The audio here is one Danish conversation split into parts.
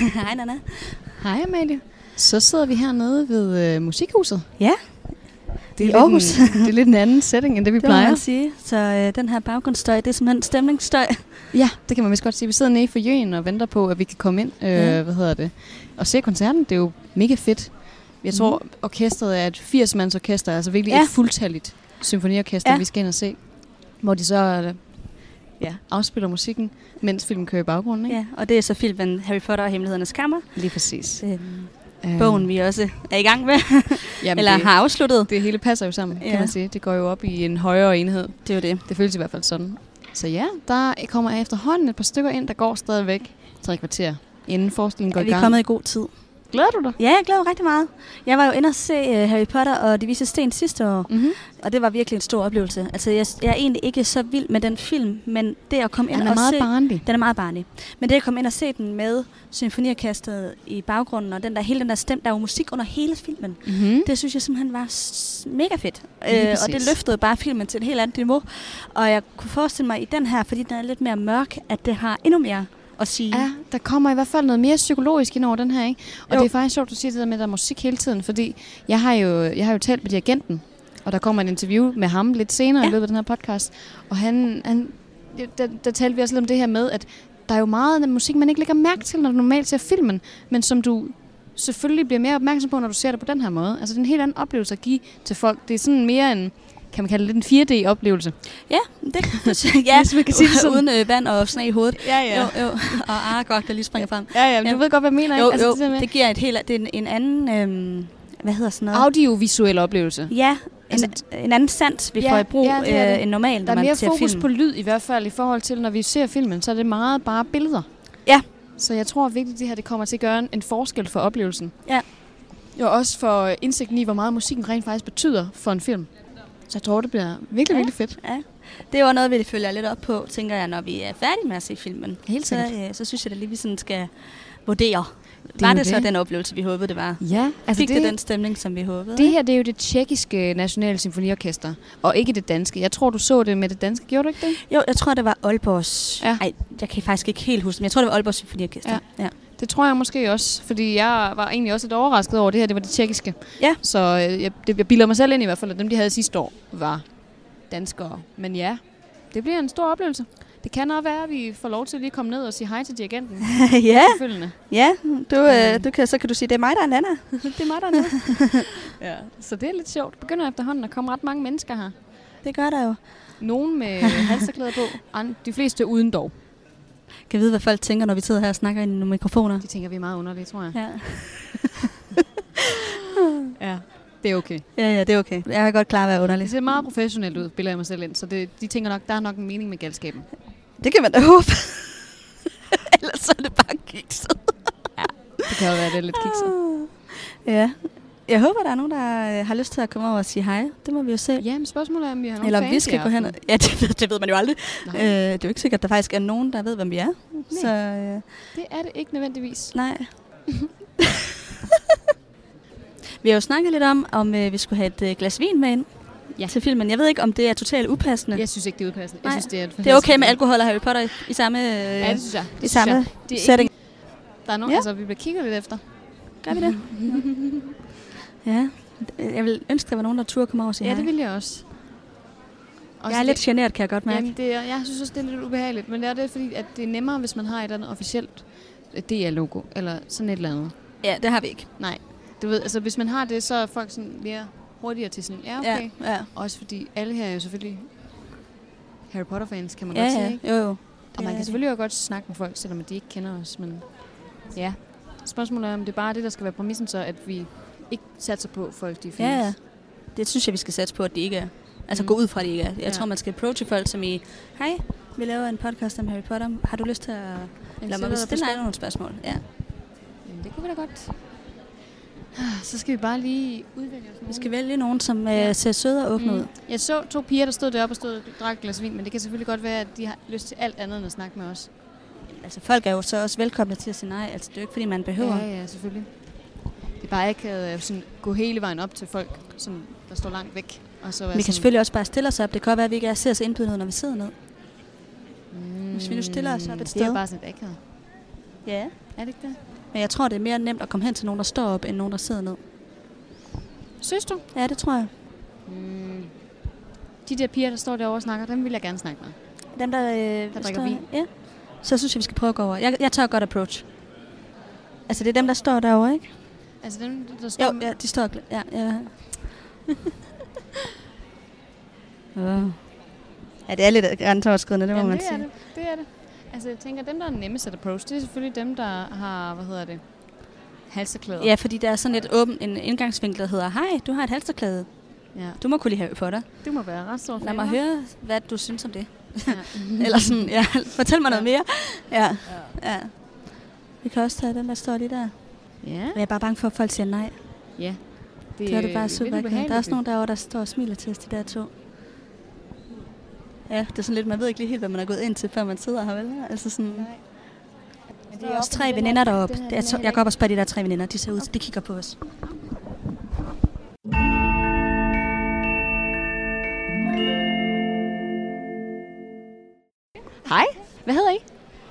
Hej, Nana. Hej Amalie. Så sidder vi hernede ved øh, Musikhuset. Ja, Det I lidt Aarhus. En, det er lidt en anden setting, end det vi det plejer. man sige. Så øh, den her baggrundsstøj, det er simpelthen stemningsstøj. Ja, det kan man vist godt sige. Vi sidder nede for Jøen og venter på, at vi kan komme ind øh, Ja. hvad hedder det, og se koncerten. Det er jo mega fedt. Jeg tror, mm. orkestret er et 80-mands orkester, altså virkelig Ja. et fuldtalligt symfoniorkester, Ja. vi skal ind og se. Hvor de så ja, afspiller musikken, mens filmen kører i baggrunden. Ikke? Ja, og det er så filmen Harry Potter og Hemmelighedernes Kammer. Lige præcis. Øh, bogen, vi også er i gang med, jamen, eller det, har afsluttet. det hele passer jo sammen, kan Ja. man sige. Det går jo op i en højere enhed. Det er jo det. Det føles i hvert fald sådan. Så ja, der kommer efterhånden et par stykker ind, der går stadigvæk tre kvarter, inden forestillingen går Er i vi gang. kommet i god tid? Glæder du dig? Ja, jeg glæder mig rigtig meget. Jeg var jo inde og se uh, Harry Potter og De Vise Sten sidste år, Mm-hmm. og det var virkelig en stor oplevelse. Altså, jeg, jeg er egentlig ikke så vild med den film, men det at komme ind Den er og meget se... barnlig. Den er meget barnlig. Men det at komme ind og se den med symfoniorkestret i baggrunden, og den der, hele den der stemme, der er jo musik under hele filmen. Mm-hmm. Det synes jeg simpelthen var mega fedt. Øh, og det løftede bare filmen til et helt andet niveau. Og jeg kunne forestille mig i den her, fordi den er lidt mere mørk, at det har endnu mere at sige. Ja, der kommer i hvert fald noget mere psykologisk ind over den her, ikke? Og Jo. det er faktisk sjovt, du siger det der med, at der er musik hele tiden, fordi jeg har jo, jeg har jo talt med dirigenten, og der kommer et interview med ham lidt senere ja. I løbet af den her podcast, og han, han der, der talte vi også lidt om det her med, at der er jo meget af musik, man ikke lægger mærke til, når du normalt ser filmen, men som du selvfølgelig bliver mere opmærksom på, når du ser det på den her måde. Altså det er en helt anden oplevelse at give til folk. Det er sådan mere en, kan man kalde det en 4D-oplevelse. Ja, det, det ja, Hvis man kan sige det sådan. uden øh, vand og sne i hovedet. Ja, Jo, jo. Og ah, godt, der lige springer frem. Ja, ja, men du Ja. ved godt, hvad jeg mener, Jo? Altså, jo, det der med det giver et helt, det er en, en anden, øhm, hvad hedder sådan noget? audiovisuel oplevelse. Ja, en, Altså, en anden sans, vi Ja, får i brug ja, det er det. øh, end normalt, Der når er man mere ser fokus film. på lyd i hvert fald i forhold til, når vi ser filmen, så er det meget bare billeder. Ja. Så jeg tror virkelig, at det her det kommer til at gøre en, en forskel for oplevelsen. Ja. Og også for indsigten i, hvor meget musikken rent faktisk betyder for en film. Så jeg tror, det bliver virkelig, Ja. virkelig fedt. Ja. Det er jo noget, vi følger lidt op på, tænker jeg, når vi er færdige med at se filmen. Helt Så, sikkert. øh, så synes jeg, at lige vi sådan skal vurdere. Det var jo det, så det. den oplevelse, vi håbede, det var? Ja, altså Fik det, det, det den stemning, som vi håbede? det her det er jo det tjekkiske nationale symfoniorkester, og ikke det danske. Jeg tror, du så det med det danske. Gjorde du ikke det? Jo, jeg tror, det var Aalborgs... Ja. Ej, jeg kan faktisk ikke helt huske, men jeg tror, det var Aalborgs Symfoniorkester. Ja. ja. Det tror jeg måske også, fordi jeg var egentlig også lidt overrasket over, det her det var det tjekkiske. Ja. Så øh, jeg, det, jeg bilder mig selv ind i hvert fald, at dem, de havde sidste år, var danskere. Men ja, det bliver en stor oplevelse. Det kan også være, at vi får lov til lige at komme ned og sige hej til dirigenten. ja, Selvfølgelig. ja. Du, øh, du kan, så kan du sige, det er mig, der er Nana. Det er mig dernede. ja, så det er lidt sjovt. Begynder efterhånden at komme ret mange mennesker her. Det gør der jo. Nogen med halsterklæder på, de fleste uden dog. Kan vide, hvad folk tænker, når vi sidder her og snakker i nogle mikrofoner. De tænker, vi er meget underlige, tror jeg. Ja. Ja, det er okay. ja, ja, det er okay. Jeg er godt klar at være Det underlig. ser meget professionelt ud, bilder jeg mig selv ind. Så det, de tænker nok, der er nok en mening med galskaben. Det kan man da håbe. Ellers så er det bare kikset. Det kan jo være, det er lidt kikset. Ja. Jeg håber, der er nogen, der øh, har lyst til at komme over og sige hej. Det må vi jo se. Ja, men spørgsmålet er, om vi har nogle Eller om vi skal gå hen. Ja, det, ved- det ved man jo aldrig. Nej. Øh, det er jo ikke sikkert, at der faktisk er nogen, der ved, hvem vi er. Så øh, Det er det ikke nødvendigvis. nej. vi har jo snakket lidt om, om øh, vi skulle have et øh, glas vin med ind Ja. til filmen. Jeg ved ikke, om det er totalt upassende. Jeg synes ikke, det er udpassende. Jeg Nej. synes, det er, et Det er okay med alkohol og Harry Potter i, i samme, øh, Ja, det synes jeg. Det i synes samme jeg. Det er setting. Ikke, der er nogen, ja. altså, vi bliver kigget lidt efter. Gør vi det? ja. Jeg vil ønske, der var nogen, der turde komme over og sige Ja, hej. det vil jeg også. også Jeg er lidt generet, kan jeg godt mærke. Jamen, det er, jeg synes også, det er lidt ubehageligt. Men det er det, fordi at det er nemmere, hvis man har et eller andet officielt DR-logo. Eller sådan et eller andet. Ja, det har vi ikke. Nej. Du ved, altså hvis man har det, så er folk sådan mere hurtigere til sådan, ja, okay. Ja, ja. Også fordi alle her er jo selvfølgelig Harry Potter-fans, kan man Ja, godt sige, ja. ikke? Jo, jo. Og Det man kan det. selvfølgelig også godt snakke med folk, selvom de ikke kender os, men ja. Spørgsmålet er, om det er bare det, der skal være præmissen så, at vi ikke satser på, at folk de findes. Ja, ja. Det synes jeg, vi skal satse på, at de ikke er. Altså Mm. gå ud fra, at de ikke er. Jeg Ja. tror, man skal approache folk som i, hej, vi laver en podcast om Harry Potter. Har du lyst til at... Lad mig stille dig nogle spørgsmål. Ja. Jamen, det kunne vi da godt. Så skal vi bare lige udvælge os Vi nogen. skal vælge nogen, som Ja. øh, ser søde og åbne ud. Mm. Jeg så to piger, der stod deroppe og stod og drak et glas vin, men det kan selvfølgelig godt være, at de har lyst til alt andet end at snakke med os. Altså, folk er jo så også velkomne til at sige nej. Altså, det er jo ikke, fordi man behøver. Ja, ja, selvfølgelig. Er bare ikke at sådan, gå hele vejen op til folk, som der står langt væk. Og så Vi kan selvfølgelig også bare stille os op. Det kan godt være, at vi ikke er ser så indbydende når vi sidder ned. mm, hvis vi nu stiller os op et Det er sted. bare sådan et akavet. Ja. Er det ikke det? Men jeg tror, det er mere nemt at komme hen til nogen, der står op, end nogen, der sidder ned. Synes du? Ja, det tror jeg. Mm. De der piger, der står derovre og snakker, dem vil jeg gerne snakke med. Dem, der, øh, Der drikker vin. Ja. Så synes jeg, vi skal prøve at gå over. Jeg, jeg tør godt approach. Altså, det er dem, der står derovre, ikke? Altså dem, der står... Jo, ja, de står... Ja, ja. Åh. ja, det er lidt grænseoverskridende, det må Jamen, man det er sige. det. Det er det. Altså, jeg tænker, dem, der er nemmest at approach, det er selvfølgelig dem, der har, hvad hedder det, halseklæder. Ja, fordi der er sådan lidt åben en indgangsvinkel, der hedder, hej, du har et halsterklæde. ja. Du må kunne lide Harry Potter. Du må være ret stor Lad mig høre, hvad du synes om det. Ja. Eller sådan, ja, fortæl mig noget Ja. mere. Ja, ja. ja. Vi kan også tage den, der står lige der. Ja. Men jeg er bare bange for, at folk siger nej. ja. Det, det er det bare super. Der er også nogen derovre, der står og smiler til os, de der to. Ja, det er sådan lidt, man ved ikke lige helt, hvad man er gået ind til, før man sidder her, vel? Altså sådan, Men der er også tre veninder deroppe. Den her, Det den to, er jeg går op og spørger de der tre veninder. De ser ud, de kigger på os. Hej, hvad hedder I?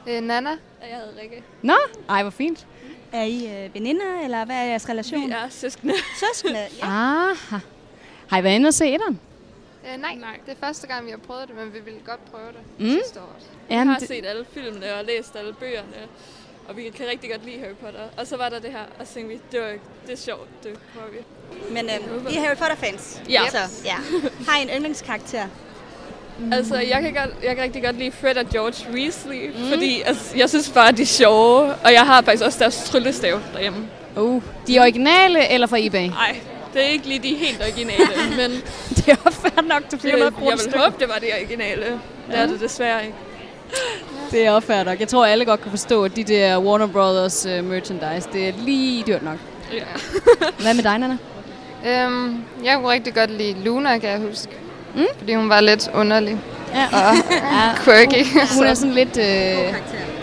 Øh, Nana. Og jeg hedder Rikke. Nå, ej, hvor fint. Er I øh, veninder, eller hvad er jeres relation? Vi er søskende. Søskende? Ja. Aha. Har I været inde og se etteren? Øh, nej, Nej. det er første gang, vi har prøvet det, men vi ville godt prøve det Mm. sidste år. Jamen, har det, set alle filmene og læst alle bøgerne. Og vi kan rigtig godt lide Harry Potter. Og så var der det her, og så tænkte vi, det, var, det er sjovt, det prøver vi. Men øh, I er Harry Potter-fans? Ja. Så, ja. Har I en yndlingskarakter? Mm. Altså, jeg kan, godt, jeg kan rigtig godt lide Fred og George Weasley, mm. fordi altså, jeg synes bare, de er sjove. Og jeg har faktisk også deres tryllestav derhjemme. uh, de er originale eller fra eBay? Nej, det er ikke lige de helt originale, men det er fair nok til det, 400 jeg kroner vil stykker. håbe, det var det originale. Det er det desværre ikke. Det er også fair nok. Jeg tror, alle godt kan forstå, at de der Warner Brothers uh, merchandise, det er lige dyrt nok. Ja. Hvad med dig, Nana? Øhm, jeg kunne rigtig godt lide Luna, kan jeg huske. Mm. Fordi hun var lidt underlig Ja. og ja. quirky. Hun er sådan lidt... Øh,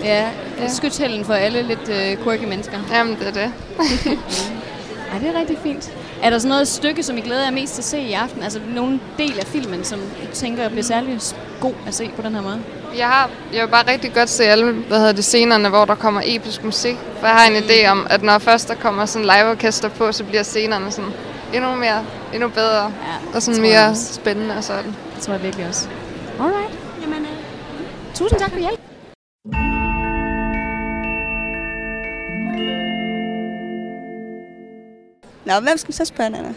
ja, Ja. skytshælden for alle lidt øh, quirky mennesker. Jamen, det er det. Ej, det er rigtig fint. Er der sådan noget stykke, som I glæder jer mest til at se i aften? Altså nogen del af filmen, som I tænker bliver særlig god at se på den her måde? Jeg har jeg vil bare rigtig godt se alle hvad hedder det, scenerne, hvor der kommer episk musik. For jeg har en idé om, at når først der kommer sådan liveorkester på, så bliver scenerne sådan endnu mere, endnu bedre. Ja, Og sådan jeg mere også. spændende og sådan. Det tror jeg virkelig også. Alright. Jamen, øh, Tusind tak for hjælp. Nå, hvem skal vi så spørge, Nana? Jeg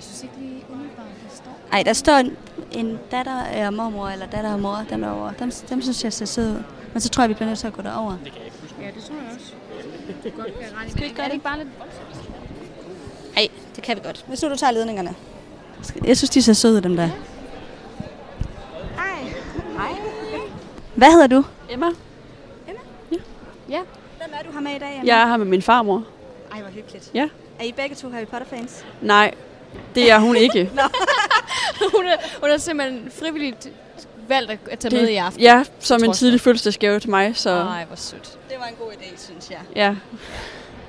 synes ikke lige umiddelbart, det står. Ej, der står en, en datter og mormor, eller datter og mor, dem derovre. Dem, dem synes jeg ser søde ud. Men så tror jeg, vi bliver nødt til at gå derover. Ja, det tror jeg også. Det godt kan regne. Skal vi ikke gøre er det det? ikke bare lidt Nej, det kan vi godt. Hvis nu du tager ledningerne. Jeg synes, de ser søde dem der. Hej. Hej. Hvad hedder du? Emma, Ja. Hvem er du har med i dag, Emma? jeg er her med min farmor. Ej, hvor hyggeligt. Ja. Er I begge to Harry Potter-fans? Nej, det er hun ikke. hun, er, hun er simpelthen frivilligt valgt at- tage med i aften. Ja, som en tidlig fødselsdagsgave til mig, så Ej, hvor sødt. Det var en god idé, synes jeg. ja.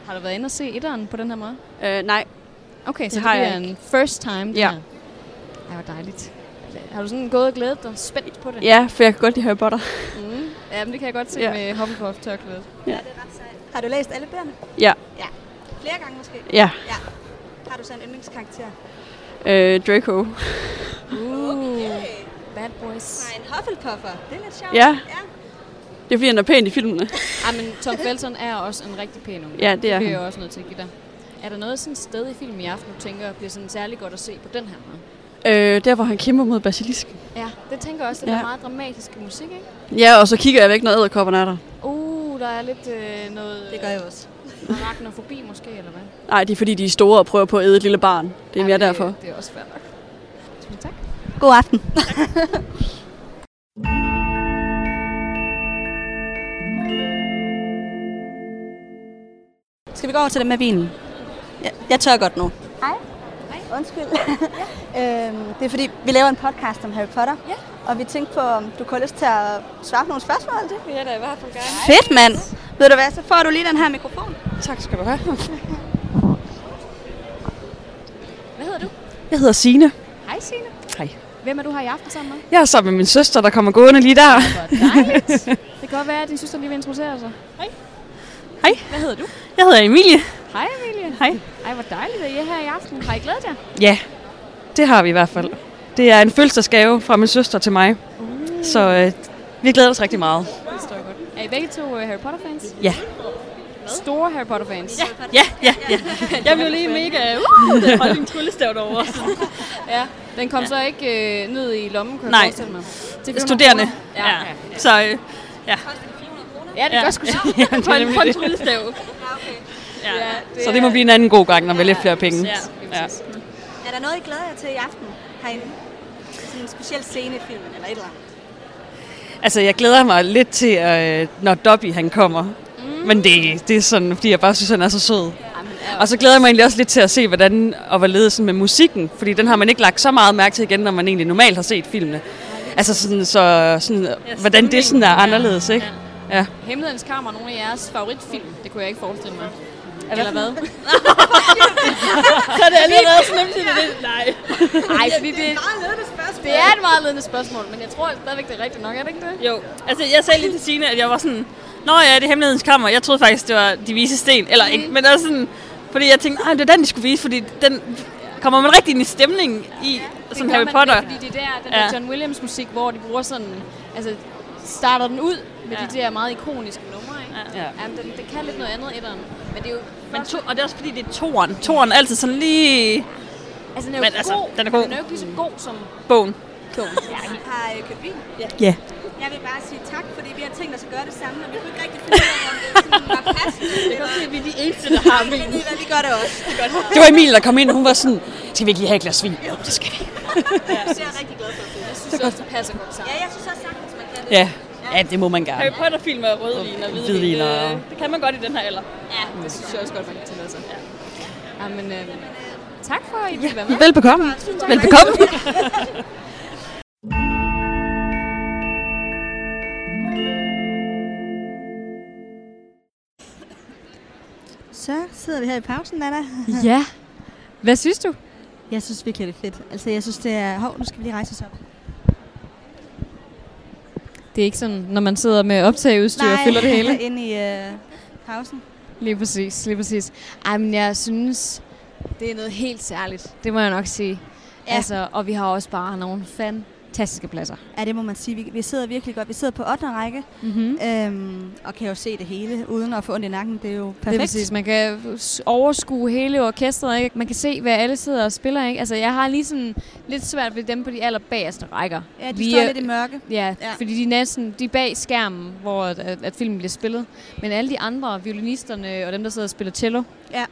Har du været inde og se etteren på den her måde? Øh, nej, Okay, så Det det, har det jeg en first time. det Ja. her. Ej, hvor dejligt. Har du sådan gået og glædet dig spændt på det? ja, for jeg kan godt lide Harry Potter. Mm. Ja, men det kan jeg godt se Ja. med Hufflepuff-tørklædet. Ja, det er ret sejt. Har du læst alle bøgerne? Ja, Flere gange måske? ja. Har du så en yndlingskarakter? Øh, Draco. Uh, bad boys. Nej, en Hufflepuffer. Det er lidt sjovt. Ja. ja. Det er fordi, han er pæn i filmene. Ej, men Tom Felton er også en rigtig pæn unge. Ja, det er Det er jeg også nødt til at give dig. Er der noget sådan sted i filmen i aften, du tænker bliver sådan særlig godt at se på den her måde? Øh, der, hvor han kæmper mod basilisken. Ja, det tænker jeg også, det Ja. er meget dramatisk musik, ikke? Ja, og så kigger jeg væk, når æderkopperne er der. Uh, der er lidt øh, noget... Det gør jeg også. Arachnofobi måske, eller hvad? Nej, det er fordi, de er store og prøver på at æde et lille barn. Det er mere ja, derfor. Det, det er også fair nok. Tusind tak. God aften. Skal vi gå over til det med vinen? Ja, jeg tør godt nu. Hej. Hej. Undskyld. øhm, det er fordi, vi laver en podcast om Harry Potter. Ja. Og vi tænkte på, om du kunne have lyst til at svare på nogle spørgsmål til det. Det er da i hvert fald gerne. Fedt, mand. Ved du hvad, så får du lige den her mikrofon. Tak skal du have. Hvad hedder du? Jeg hedder Sine. Hej, Signe. Hej. Hvem er du her i aften sammen med? Jeg er sammen med min søster, der kommer gående lige der. Hvor dejligt. det godt være, at din søster lige vil introducere sig. Hej. Hej. Hvad hedder du? Jeg hedder Emilie. Hej Emilie. Hej. Ej, hvor dejligt, at I er her i aften. Har I glædet jer? Ja, det har vi i hvert fald. Det er en fødselsdagsgave fra min søster til mig. Så øh, vi glæder os rigtig meget. Det står godt. Er I begge to uh, Harry Potter-fans? Ja. Store Harry Potter-fans? Ja. Ja, ja, ja. Jeg blev lige mega... Uh, det holdt en tryllestav derovre. ja. Den kom så ikke øh, ned i lommen, kan jeg Nej. forestille mig. Til 400 Studerende. kroner? Ja. ja. Så øh, ja. Ja, det Ja. gør sgu. Ja, det er nemlig det. tryllestav. Ja. Det Så det må blive en anden god gang, når vi har lidt flere penge. Ja, Ja. Er der noget, I glæder jer til i aften herinde? Sådan en speciel scene i filmen eller et eller andet? Altså, jeg glæder mig lidt til, øh, når Dobby han kommer. Mm. Men det, det er sådan, fordi jeg bare synes, han er så sød. Og så glæder jeg mig egentlig også lidt til at se, hvordan og hvorledes sådan med musikken. Fordi den har man ikke lagt så meget mærke til igen, når man egentlig normalt har set filmene. Altså sådan, så, sådan, hvordan det sådan er anderledes, ikke? Ja. Hemmelighedens Kammer er nogle af jeres favoritfilm. Det kunne jeg ikke forestille mig. Eller hvad? Så er det allerede så nemt det. Nej. Nej, fordi det, det er et meget ledende spørgsmål, men jeg tror stadigvæk, det er rigtigt nok, er det ikke det? Jo, altså jeg sagde lige til Signe, at jeg var sådan, Nå ja, det er hemmelighedens kammer. Jeg troede faktisk, det var de vise sten. Eller ikke, men også sådan, fordi jeg tænkte, nej, det er den, de skulle vise, fordi den kommer man rigtig ind i stemningen i sådan gør Harry Potter. Fordi det er der, den Ja. der John Williams musik, hvor de bruger sådan, altså starter den ud med Ja. de der meget ikoniske numre, ikke? Ja. Jamen, den, det kan lidt noget andet, etteren. Men det er jo Men to, og det er også fordi, det er toren. Toren er altid sådan lige altså, den er jo men altså, god, den er god. den er jo ikke lige så god som bogen. togen. Ja, I har øh, købt vin. Ja. Jeg vil bare sige tak, fordi vi har tænkt os at gøre det samme, og vi kunne ikke rigtig finde ud af, om det sådan var passende. Det kan se, at vi er de eneste, der har vin. Men vi gør det også. Det gør det. Det var Emil, der kom ind, og hun var sådan, skal vi ikke lige have et glas vin? Jo, det skal vi. Det er jeg rigtig glad for. Jeg synes også, det passer godt sammen. Ja, jeg synes også sagtens, man kan det. Ja, ja det må man gerne. Harry Potter-film er rødvin og hvidvin. Og- Det, det kan man godt i den her alder. Ja, det synes jeg også godt, man kan tillade sig. Ja. Jamen, øh, tak for, at I ville være med. Velbekomme. Velbekomme. Så sidder vi her i pausen, Nana. Ja. Hvad synes du? Jeg synes virkelig, det er fedt. Altså, jeg synes, det er... Hov, nu skal vi lige rejse os op. Det er ikke sådan, når man sidder med optageudstyr og fylder det hele. inde i øh, pausen. Lige præcis, lige præcis. Ej, men jeg synes, det er noget helt særligt. Det må jeg nok sige. Ja. Altså, og vi har også bare nogle fantastiske pladser. Ja, det må man sige. Vi, vi sidder virkelig godt. Vi sidder på 8. række, Mm-hmm. øhm, og kan jo se det hele, uden at få ondt i nakken. Det er jo Det er perfekt. præcis. Man kan overskue hele orkestret, ikke? Man kan se, hvad alle sidder og spiller, ikke? Altså, jeg har lige sådan lidt svært ved dem på de allerbagerste rækker. Ja, de Vi står lidt i mørke. Ja, Ja. fordi de er næsten de er bag skærmen, hvor at, at filmen bliver spillet. Men alle de andre, violinisterne og dem, der sidder og spiller cello, Ja.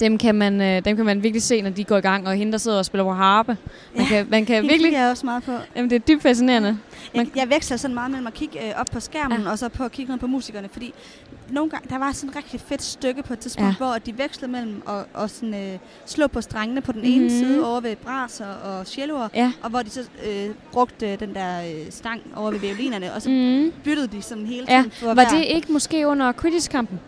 Dem, kan man, øh, dem kan man virkelig se, når de går i gang. Og hende, der sidder og spiller på harpe. Man Ja, kan, man kan Hende virkelig... jeg også meget på. Jamen, det er dybt fascinerende. Jeg, jeg veksler sådan meget mellem at kigge øh, op på skærmen, ja. Ja. og så på at kigge ned på musikerne, fordi nogle gange, der var sådan et rigtig fedt stykke på et tidspunkt, ja. Ja. hvor de vekslede mellem at, at sådan, øh, slå på strengene på den ene Mhm. side over ved braser og celloer, Ja. og hvor de så øh, brugte den der øh, stang over ved violinerne, og så Mm. byttede de sådan hele Ja, tiden for var det ikke måske under Quidditch-kampen?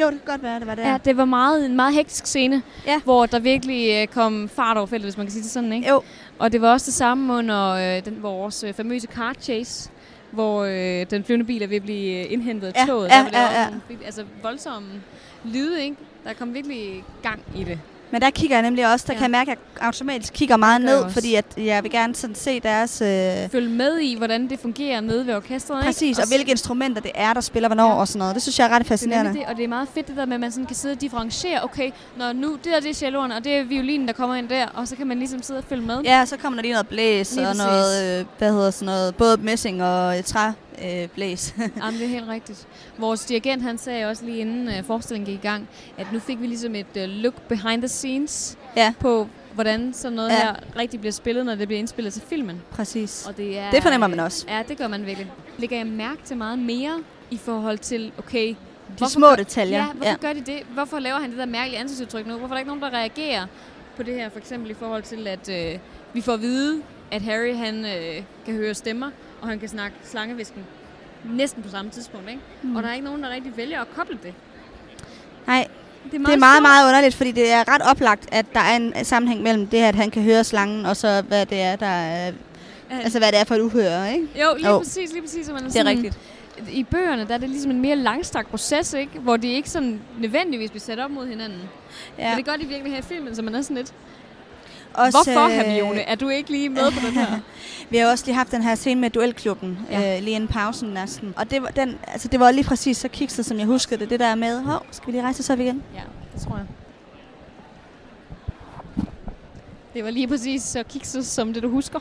Jo, det kan godt være, det var det. Ja, det var meget, en meget hektisk scene, Ja. hvor der virkelig øh, kom fart over feltet, hvis man kan sige det sådan, ikke? Jo, Og det var også det samme under øh, den, vores øh, famøse car chase, hvor øh, den flyvende bil er ved at blive øh, indhentet af Ja, toget. ja, Der var ja, ja. nogle altså voldsomme lyde, ikke? Der kom virkelig gang i det. Men der kigger jeg nemlig også, der ja. Kan jeg mærke, at jeg automatisk kigger meget ned, også. fordi at jeg vil gerne sådan se deres... Øh, Følg med i, hvordan det fungerer nede ved orkestret, præcis, ikke? og hvilke instrumenter det er, der spiller hvornår Ja. og sådan noget. Det synes jeg er ret Det er fascinerende. det, og det er meget fedt det der med, at man sådan kan sidde og differentiere, okay, når nu det der det er celloen, og det er violinen, der kommer ind der, og så kan man ligesom sidde og følge med. Ja, så kommer der lige noget blæs Lige og præcis. noget, øh, hvad hedder sådan noget, både messing og træ øh, blæs. Jamen, det er helt rigtigt. Vores dirigent, han sagde også lige inden uh, forestillingen gik i gang, at nu fik vi ligesom et uh, look behind the scenes ja, på, hvordan sådan noget Ja. her rigtig bliver spillet, når det bliver indspillet til filmen. præcis. Og det, er, Det fornemmer man også. Ja, det gør man virkelig. Lægger jeg mærke til meget mere i forhold til, okay, De små detaljer. Ja, hvorfor ja. gør de det? Hvorfor laver han det der mærkelige ansigtsudtryk nu? Hvorfor er der ikke nogen, der reagerer på det her? For eksempel i forhold til, at øh, vi får at vide, at Harry han øh, kan høre stemmer, og han kan snakke slangevisken næsten på samme tidspunkt. Ikke? Mm. Og der er ikke nogen, der rigtig vælger at koble det. Nej, Det er det er meget, stort. meget underligt, fordi det er ret oplagt, at der er en sammenhæng mellem det, at han kan høre slangen, og så hvad det er, der er, altså hvad det er for et uhør, ikke? Jo, lige Jo. præcis, lige præcis. Så man er Det er sådan, rigtigt. i bøgerne, der er det ligesom en mere langstrakt proces, ikke? Hvor de ikke sådan nødvendigvis bliver sat op mod hinanden. Ja. Men det gør de virkelig her i filmen, så man er sådan lidt... Også, Hvorfor, øh, Hermione? Er du ikke lige med på den her? Vi har også lige haft den her scene med duelklubben, Ja. øh, lige inden pausen næsten. Og det var, den, altså, det var lige præcis så kikset, som jeg huskede det. Det der med, hov, skal vi lige rejse os op igen? Ja, det tror jeg. Det var lige præcis så kikset som det, du husker.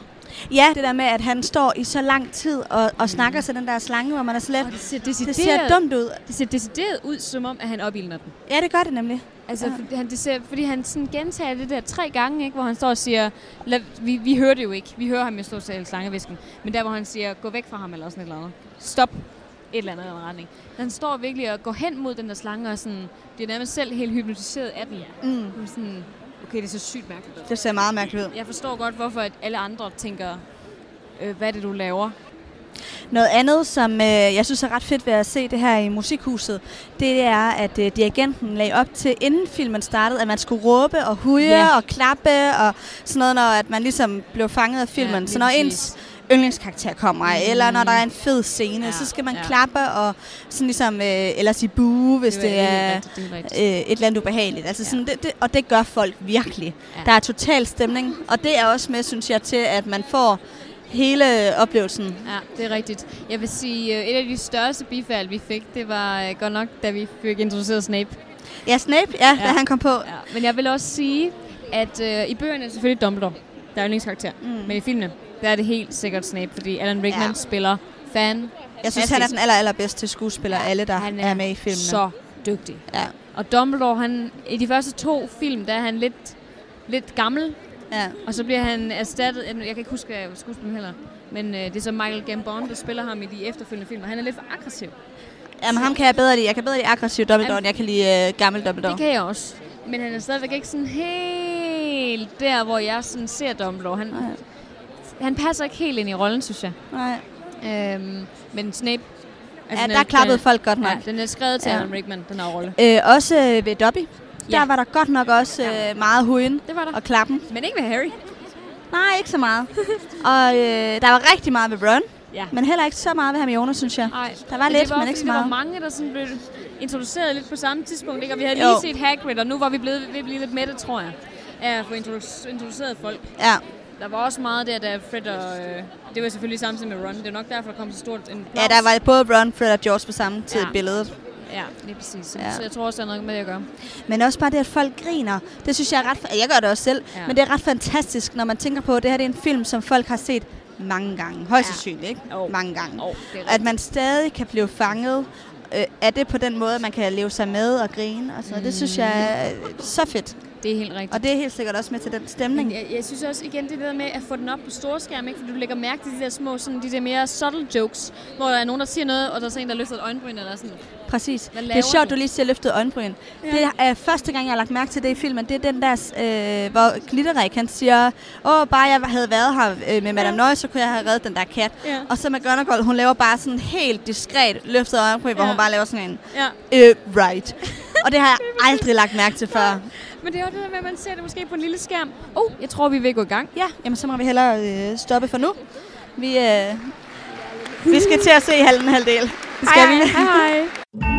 Ja, det der med, at han står i så lang tid og, og snakker til den der slange, hvor man er slet... Og det ser Det ser dumt ud. det ser decideret ud, som om, at han opildner den. Ja, det gør det nemlig. Altså, Ja. ja. fordi, han, det ser, fordi han sådan gentager det der tre gange, ikke, hvor han står og siger, lad, vi, vi hører det jo ikke, vi hører ham jo stå og slangevisken, men der hvor han siger, gå væk fra ham eller sådan et eller andet. Stop et eller andet den retning. Han står virkelig og går hen mod den der slange og sådan, det er nærmest selv helt hypnotiseret af den. Mm. Han er Sådan, okay, det er så sygt mærkeligt. Det ser meget mærkeligt ud. Jeg forstår godt, hvorfor at alle andre tænker, øh, hvad er det, du laver? Noget andet, som øh, jeg synes er ret fedt ved at se det her i musikhuset, det er, at øh, dirigenten lagde op til, inden filmen startede, at man skulle råbe og huge Ja. og klappe og sådan noget, når at man ligesom blev fanget af filmen. lige så når ens yndlingskarakter kommer, mm. eller når der er en fed scene, Ja, så skal man ja. klappe og sådan ligesom, øh, eller sige bue, hvis det, er det er rigtigt, det er rigtigt. øh, et eller andet ubehageligt. Altså Ja. sådan, det, det, og det gør folk virkelig. Ja. Der er total stemning, og det er også med, synes jeg, til at man får hele oplevelsen. Ja, det er rigtigt. Jeg vil sige, øh, et af de største bifald, vi fik, det var øh, godt nok, da vi fik introduceret Snape. Ja, Snape, ja, ja. Da han kom på. Ja. Men jeg vil også sige, at øh, i bøgerne er selvfølgelig Dumbledore, der er yndlingskarakter. Mm. Men i filmene, der er det helt sikkert Snape, fordi Alan Rickman ja. Ja. spiller fan. Jeg synes, han er den aller, allerbedste skuespiller af alle, der han er, med i filmene. så dygtig. Ja. Og Dumbledore, han, i de første to film, der er han lidt, lidt gammel, Ja. og så bliver han erstattet, jeg kan ikke huske skuespilleren heller, men øh, det er så Michael Gambon, der spiller ham i de efterfølgende film, og han er lidt for aggressiv. Jamen, ham kan jeg bedre lide. Jeg kan bedre lide aggressiv Dumbledore, end jeg kan lide uh, gammel Dumbledore. Det kan jeg også. Men han er stadigvæk ikke sådan helt der, hvor jeg sådan ser Dumbledore. Han, Nej. Han passer ikke helt ind i rollen, synes jeg. Nej. Øhm, men Snape... Ja, den der er- klappede den, folk godt nok. Ja, den er skrevet til Ja. Alan Rickman, den her rolle. Øh, også øh, ved Dobby. Der Ja. var der godt nok også øh, meget hujen Det var der. og klappen. Men ikke med Harry. Nej, ikke så meget. og øh, der var rigtig meget ved Ron, Ja. men heller ikke så meget ved Hermione, synes jeg. Nej. Der var Men lidt, det var, men ikke så fordi Der var meget. mange, der sådan blev introduceret lidt på samme tidspunkt. Ikke? Og vi havde Jo. lige set Hagrid, og nu var vi blevet, ved at blive lidt mætte, tror jeg. Af at få introdu- introduceret folk. Ja. Der var også meget der, da Fred og... Øh, det var selvfølgelig samtidig med Ron. Det er nok derfor, der kom så stort en ja, der var både Ron, Fred og George på samme tid Ja. i billedet. Ja, lige præcis. Så, Ja. så jeg tror også, der er noget med det at gøre. Men også bare det, at folk griner. Det synes jeg er ret... Jeg gør det også selv. Ja. Men det er ret fantastisk, når man tænker på, at det her det er en film, som folk har set mange gange. Højst Ja. sandsynligt, ikke? Jo. Mange gange. Oh, At man stadig kan blive fanget øh, er det på den måde, man kan leve sig med og grine og sådan noget. Det synes jeg er så fedt. Det er helt rigtigt. Og det er helt sikkert også med til den stemning. Jeg, jeg synes også igen det der med at få den op på store skærm, ikke? fordi du lægger mærke til de der små, sådan, de der mere subtle jokes, hvor der er nogen, der siger noget, og der er så en, der løfter et øjenbryn, eller sådan. Præcis. Det er sjovt, du? du lige siger løftet øjenbryn. Ja. Det er øh, første gang, jeg har lagt mærke til det i filmen. Det er den der, øh, hvor Glitterik, han siger, åh, bare jeg havde været her øh, med Madame Nøje, så kunne jeg have reddet den der kat. Ja. Og så med McGonagall, hun laver bare sådan helt diskret løftet øjenbryn, hvor Ja. hun bare laver sådan en, Ja. øh, right. og det har jeg aldrig lagt mærke til før. Men det er jo det der med, at man ser det måske på en lille skærm. Oh, jeg tror, vi er ved at gå i gang. Ja, jamen så må vi hellere øh, stoppe for nu. Vi, øh, vi skal til at se halven halvdel. Det skal vi. Hej hej.